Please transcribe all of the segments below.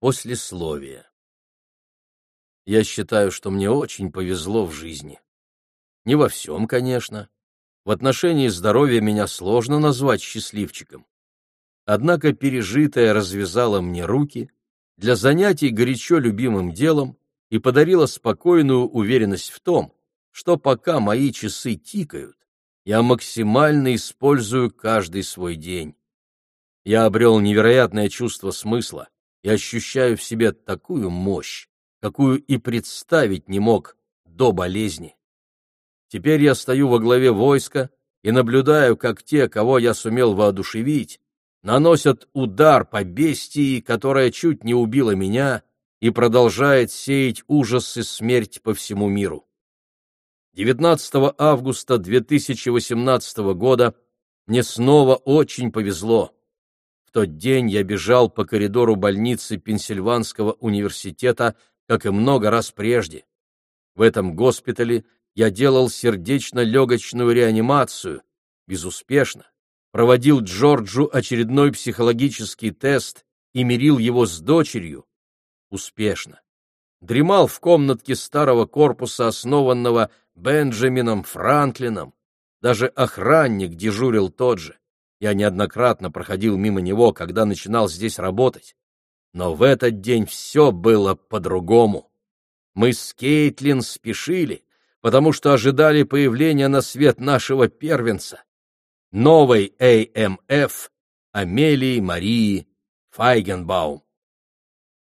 Послесловие. Я считаю, что мне очень повезло в жизни. Не во всем, конечно. В отношении здоровья меня сложно назвать счастливчиком. Однако пережитое развязало мне руки для занятий горячо любимым делом и подарило спокойную уверенность в том, что пока мои часы тикают, я максимально использую каждый свой день. Я обрел невероятное чувство смысла, и ощущаю в себе такую мощь, какую и представить не мог до болезни. Теперь я стою во главе войска и наблюдаю, как те, кого я сумел воодушевить, наносят удар по бестии, которая чуть не убила меня и продолжает сеять ужас и смерть по всему миру. 19 августа 2018 года мне снова очень повезло. Тот день я бежал по коридору больницы Пенсильванского университета, как и много раз прежде. В этом госпитале я делал сердечно-легочную реанимацию, безуспешно, проводил Джорджу очередной психологический тест и мирил его с дочерью, успешно. Дремал в комнатке старого корпуса, основанного Бенджамином Франклином. Даже охранник дежурил тот же. Я неоднократно проходил мимо него, когда начинал здесь работать. Но в этот день все было по-другому. Мы с Кейтлин спешили, потому что ожидали появления на свет нашего первенца, новой АМФ Амелии Марии Файгенбаум.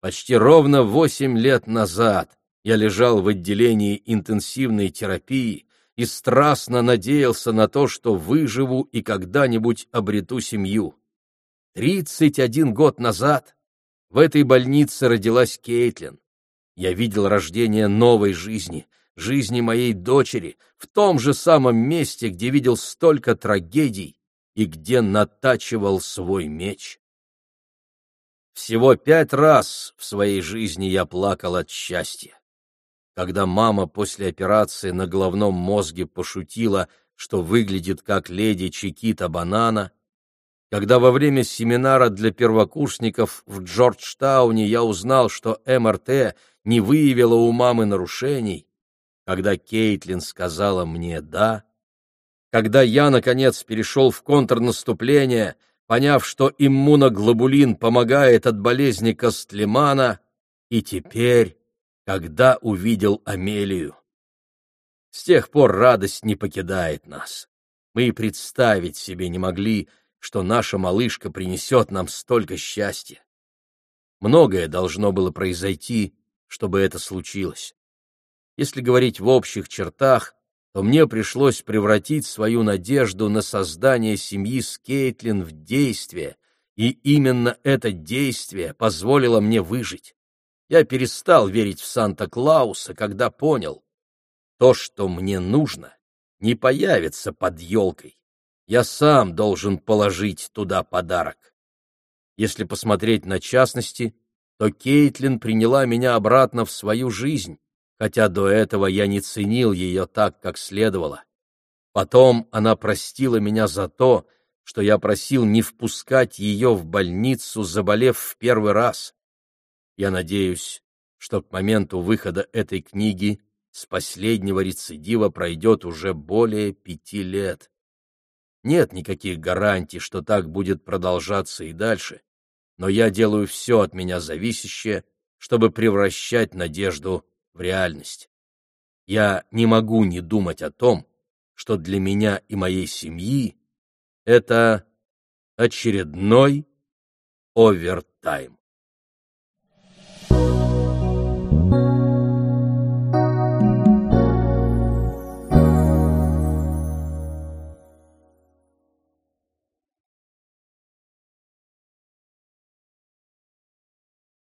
Почти ровно восемь лет назад я лежал в отделении интенсивной терапии, и страстно надеялся на то, что выживу и когда-нибудь обрету семью. Тридцать один год назад в этой больнице родилась Кейтлин. Я видел рождение новой жизни, жизни моей дочери, в том же самом месте, где видел столько трагедий и где натачивал свой меч. Всего пять раз в своей жизни я плакал от счастья когда мама после операции на головном мозге пошутила, что выглядит как леди Чикита Банана, когда во время семинара для первокурсников в Джорджтауне я узнал, что МРТ не выявила у мамы нарушений, когда Кейтлин сказала мне «да», когда я, наконец, перешел в контрнаступление, поняв, что иммуноглобулин помогает от болезни Костлемана, и теперь когда увидел Амелию. С тех пор радость не покидает нас. Мы и представить себе не могли, что наша малышка принесет нам столько счастья. Многое должно было произойти, чтобы это случилось. Если говорить в общих чертах, то мне пришлось превратить свою надежду на создание семьи с Кейтлин в действие, и именно это действие позволило мне выжить. Я перестал верить в Санта-Клауса, когда понял, то, что мне нужно, не появится под елкой. Я сам должен положить туда подарок. Если посмотреть на частности, то Кейтлин приняла меня обратно в свою жизнь, хотя до этого я не ценил ее так, как следовало. Потом она простила меня за то, что я просил не впускать ее в больницу, заболев в первый раз. Я надеюсь, что к моменту выхода этой книги с последнего рецидива пройдет уже более пяти лет. Нет никаких гарантий, что так будет продолжаться и дальше, но я делаю все от меня зависящее, чтобы превращать надежду в реальность. Я не могу не думать о том, что для меня и моей семьи это очередной овертайм.